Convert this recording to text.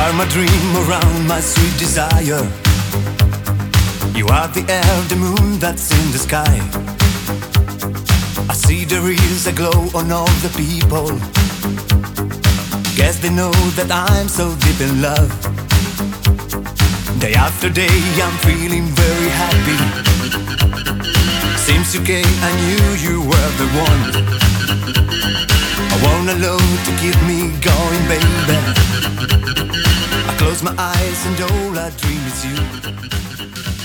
are my dream around my sweet desire. You are the air, the moon that's in the sky. I see there is a glow on all the people. Guess they know that I'm so deep in love. Day after day, I'm feeling very happy. Since you came, I knew you were the one. I want a love to keep me going, baby. I close my eyes and all I dream is you.